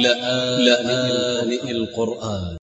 لآن القرآن.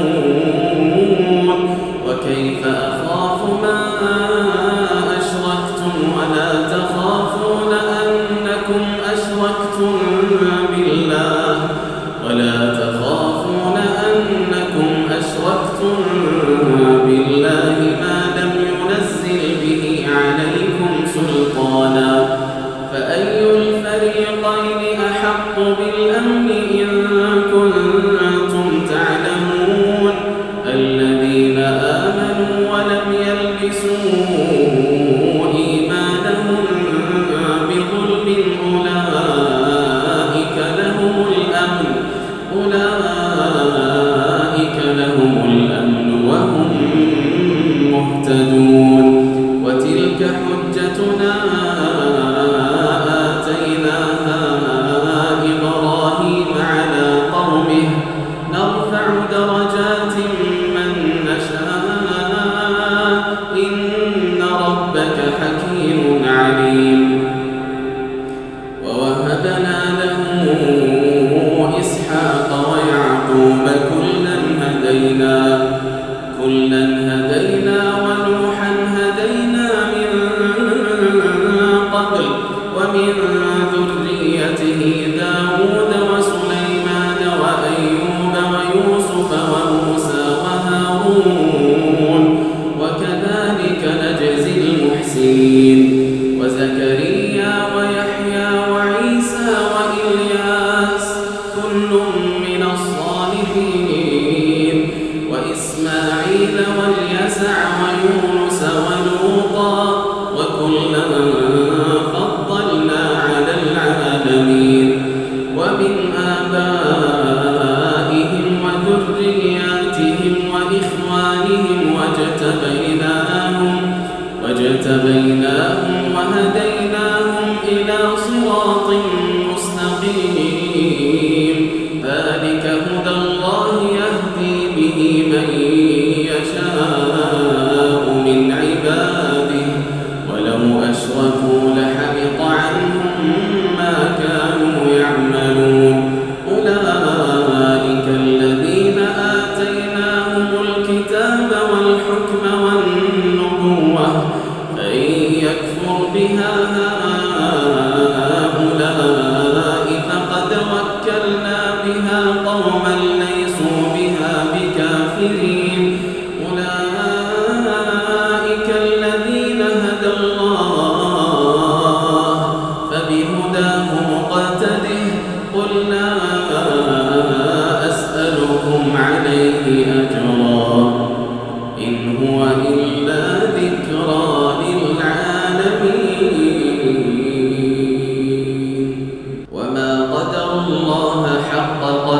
تتذكرون وكيف أخاف المحسنين وزكريا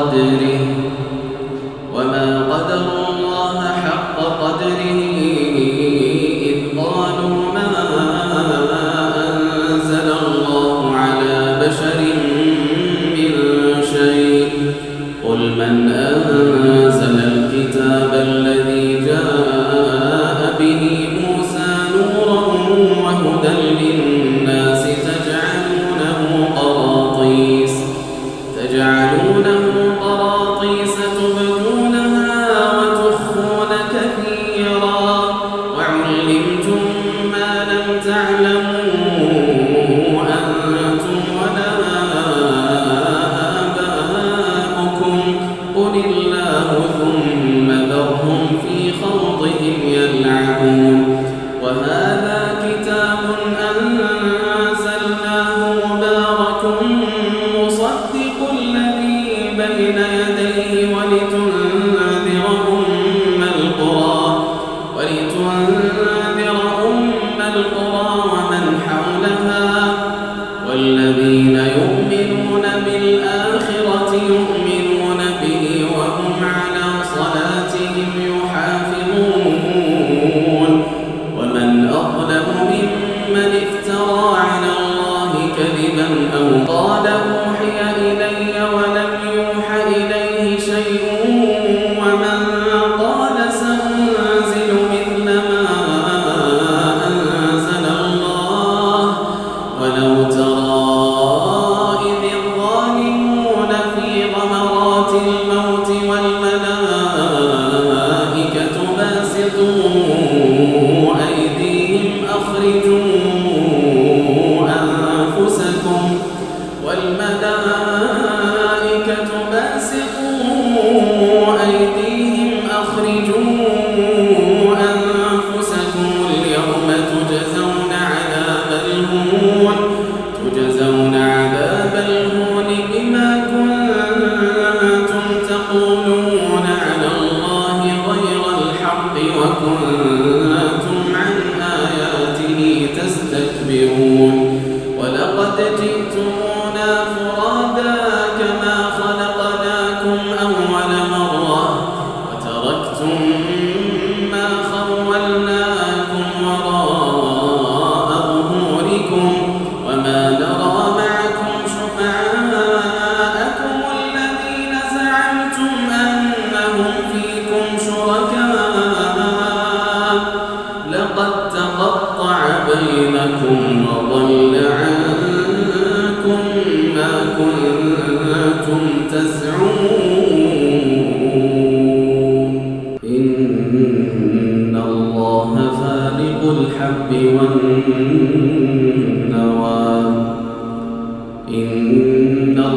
قدر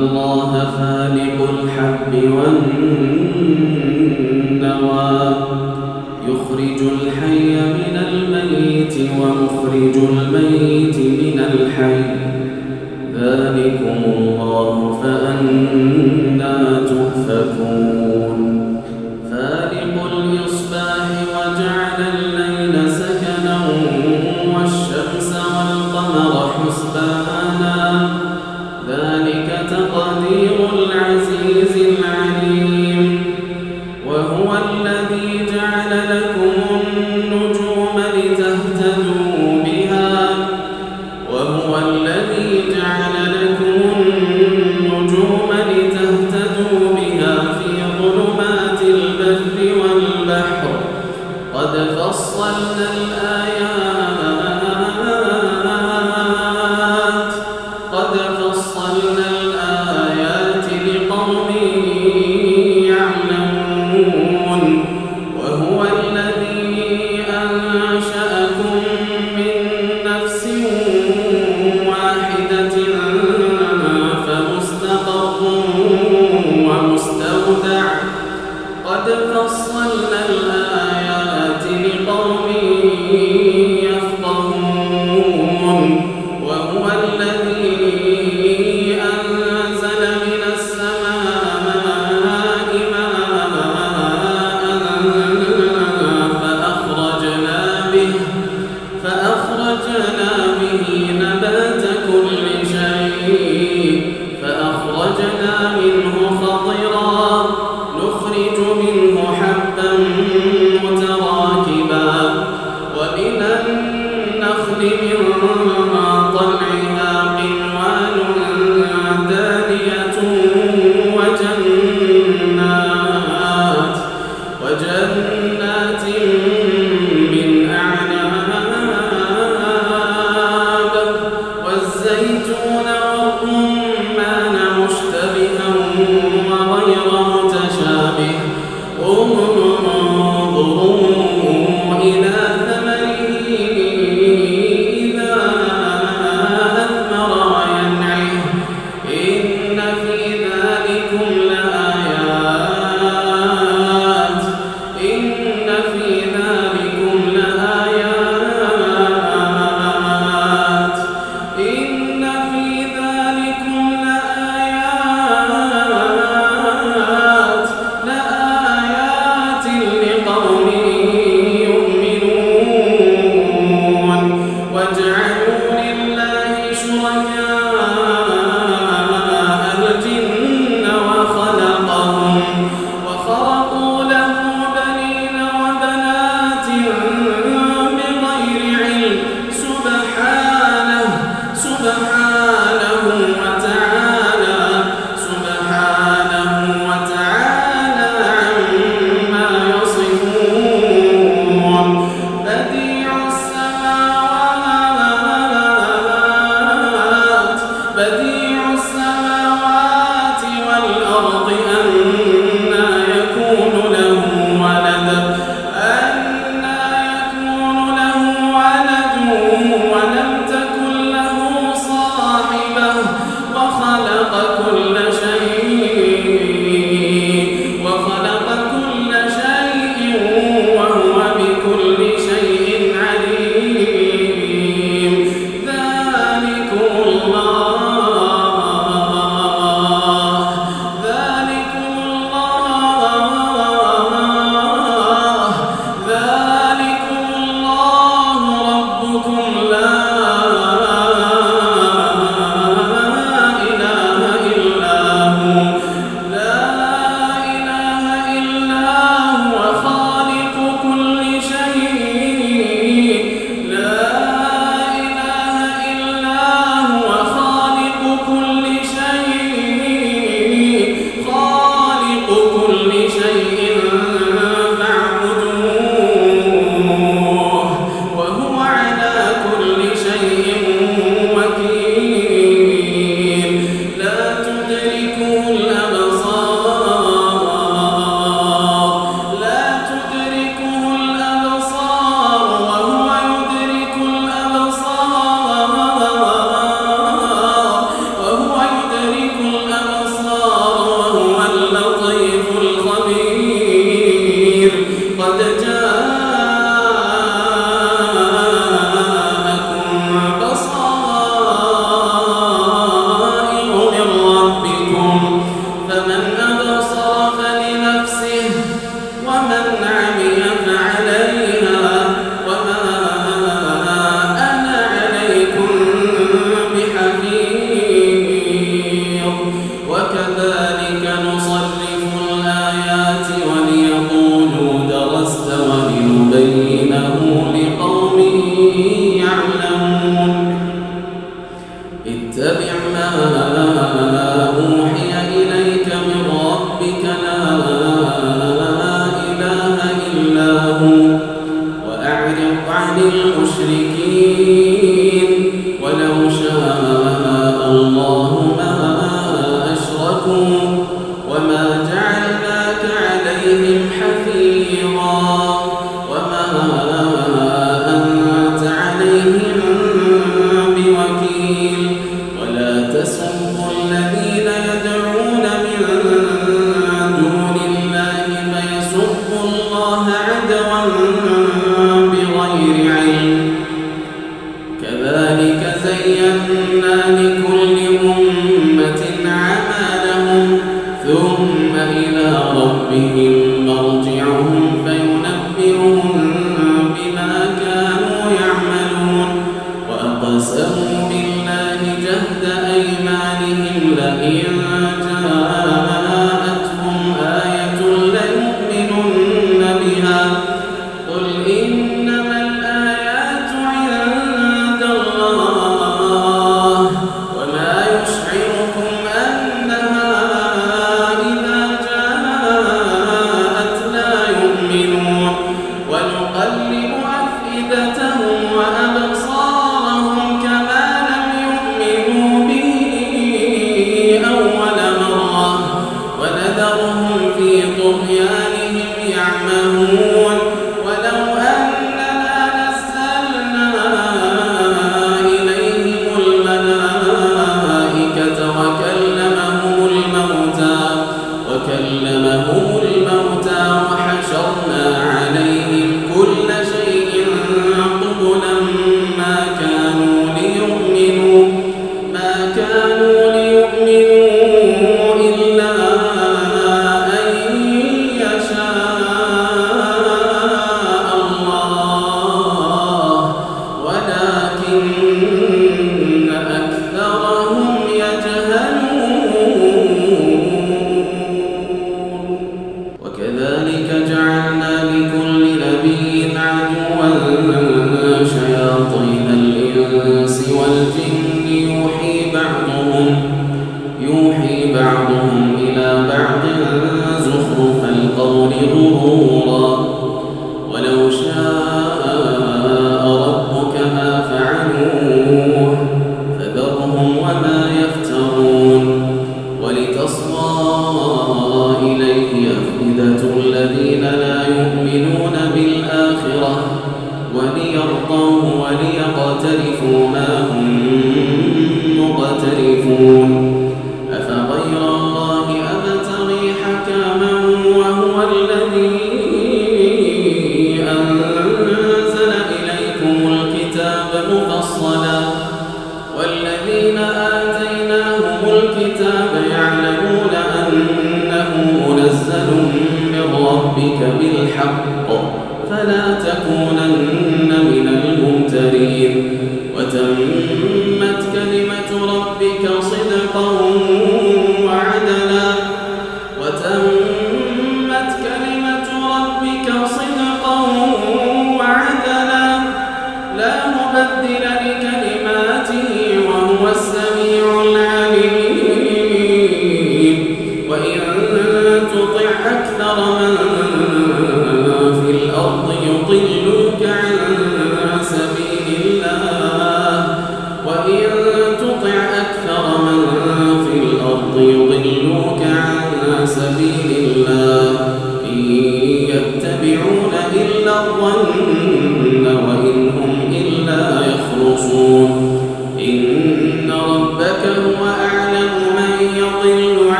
الله خالق الحب والنوى. يخرج الحي من الميت ومخرج الميت من الحي.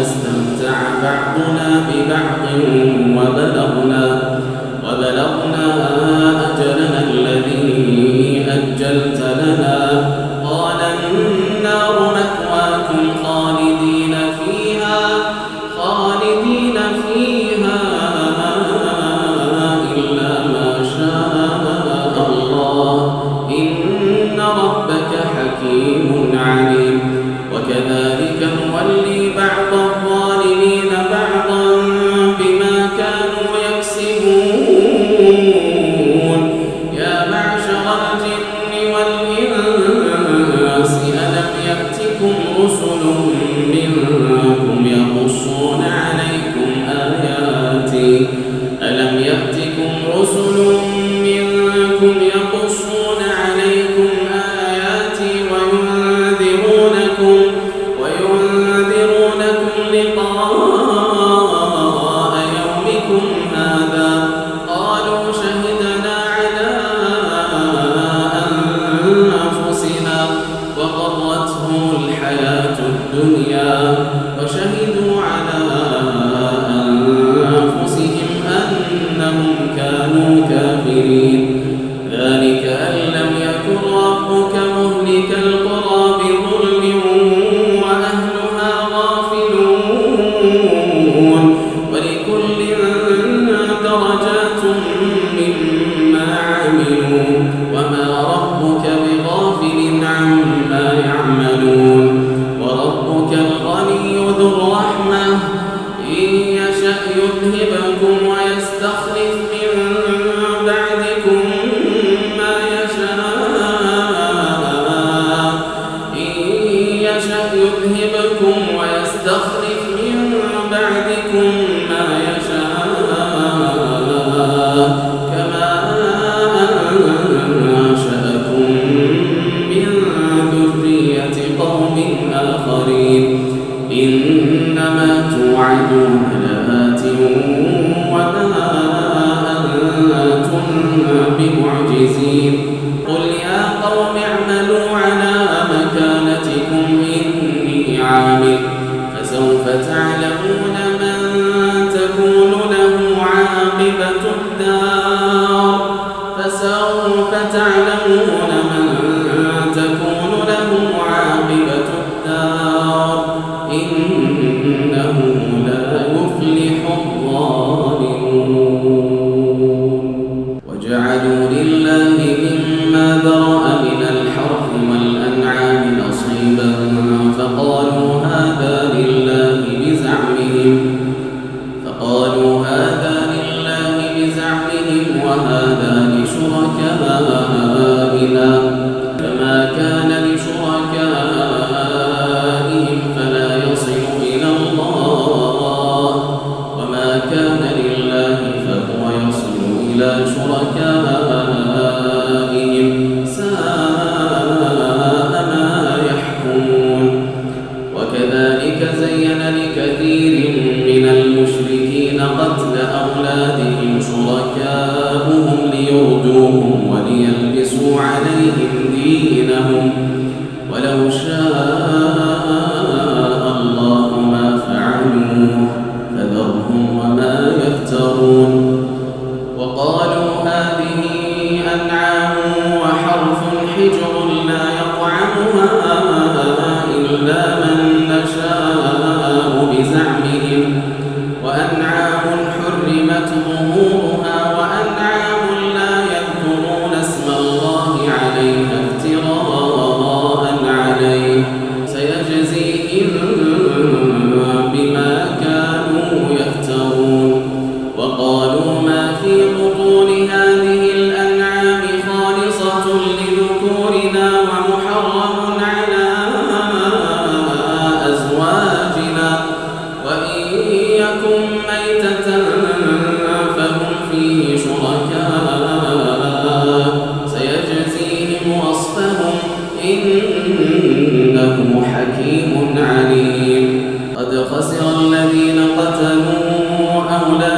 استمتع بعضنا ببعض وبلغنا, وبلغنا أجلنا الذي أجلت لنا.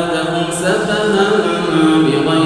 أولادهم سفها بغير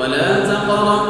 ولا تقربوا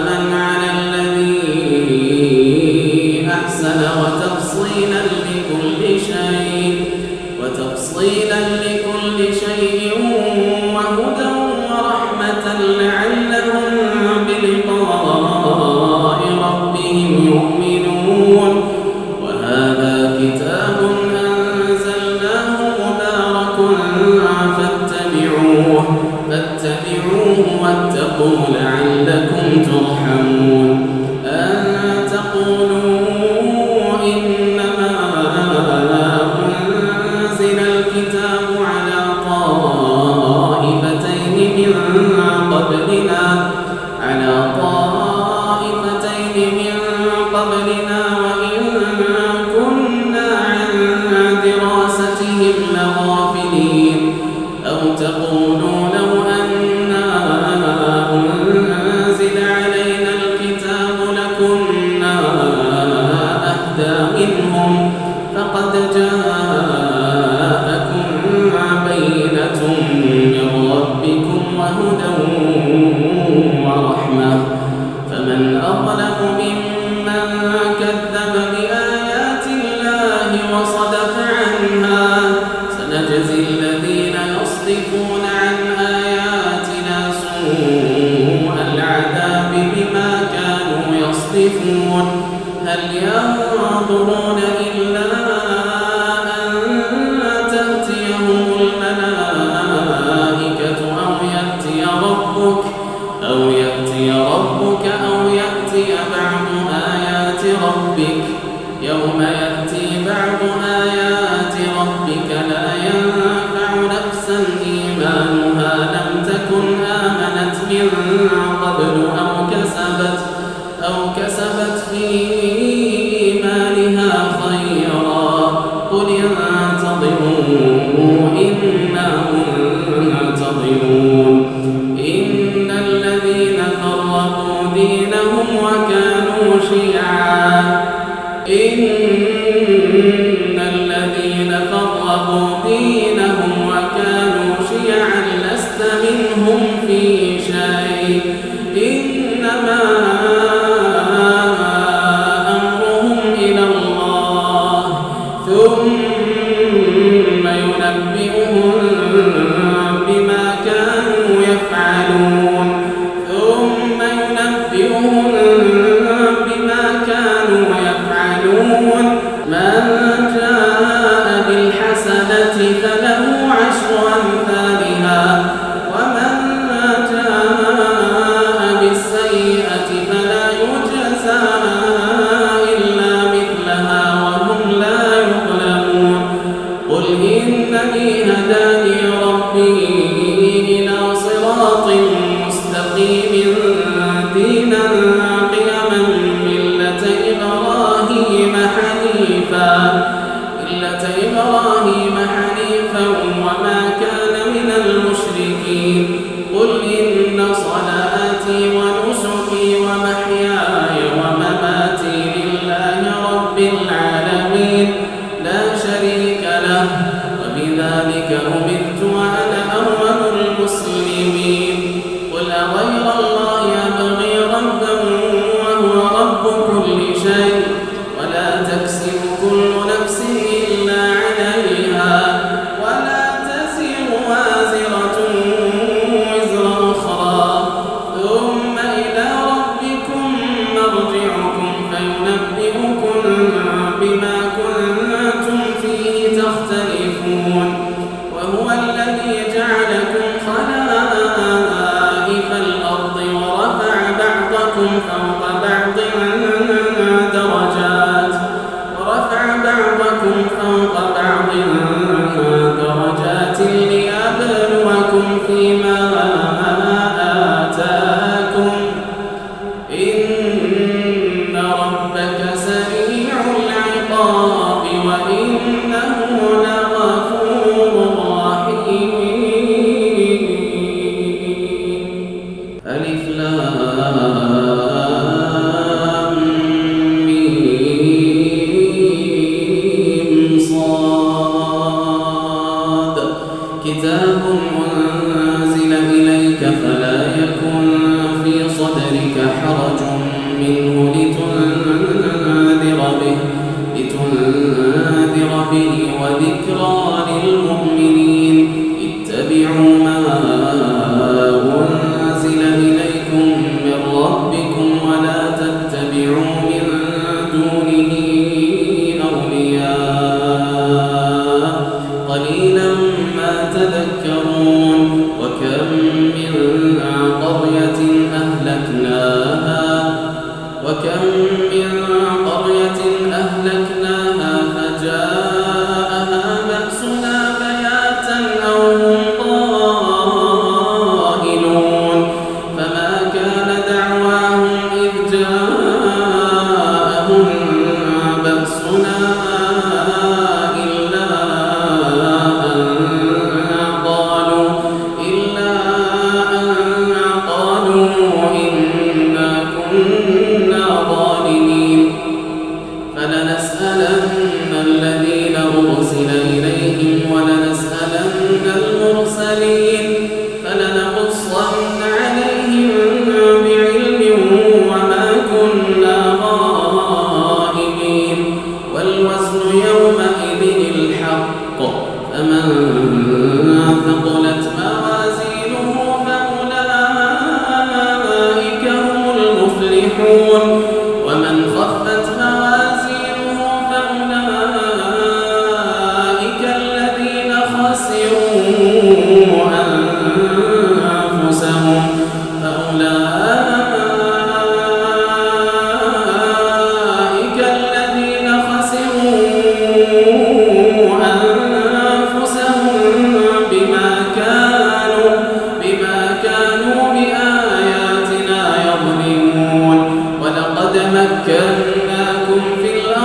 no إن الذين فرقوا دينهم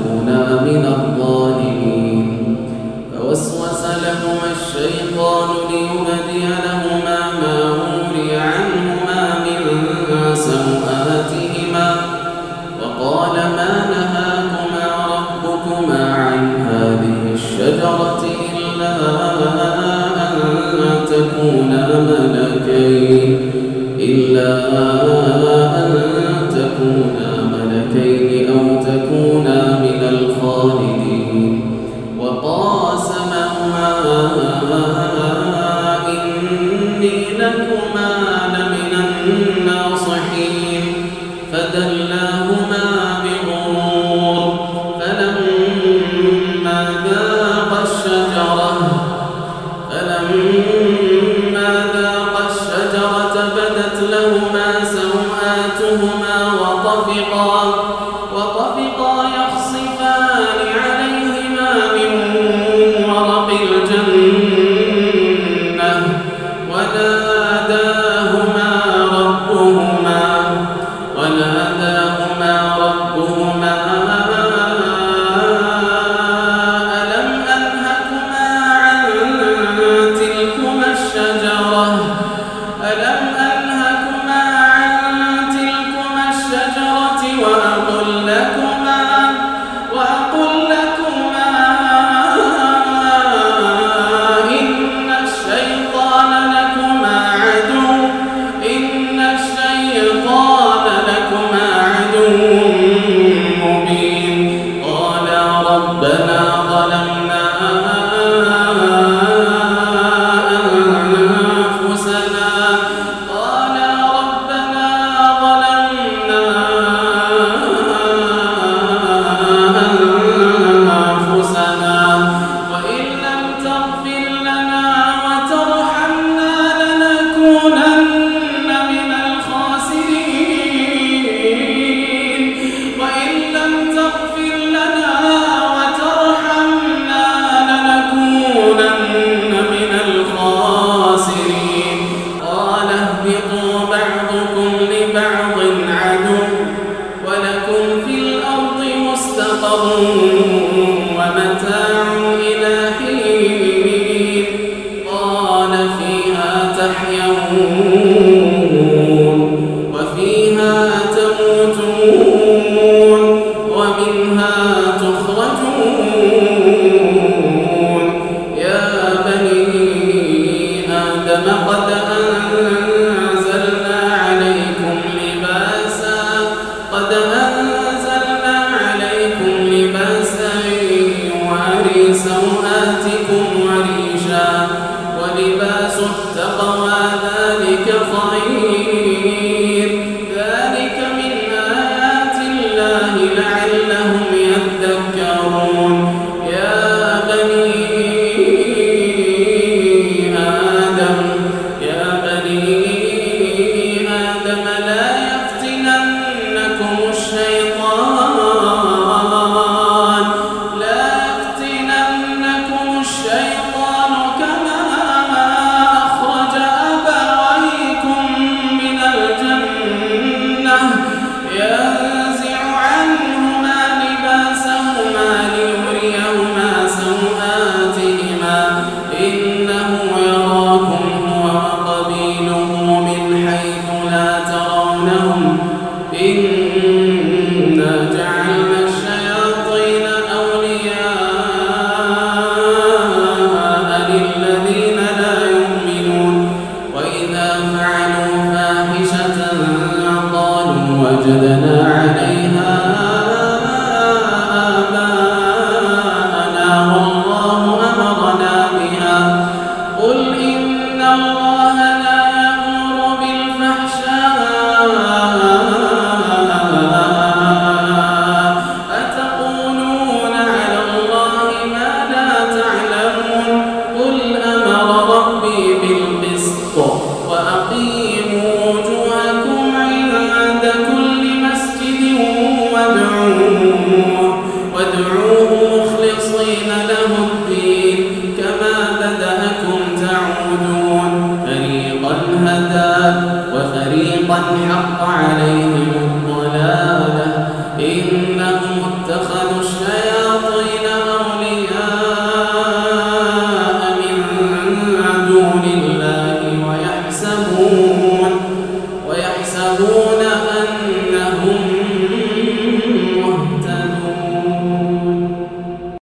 فتكونا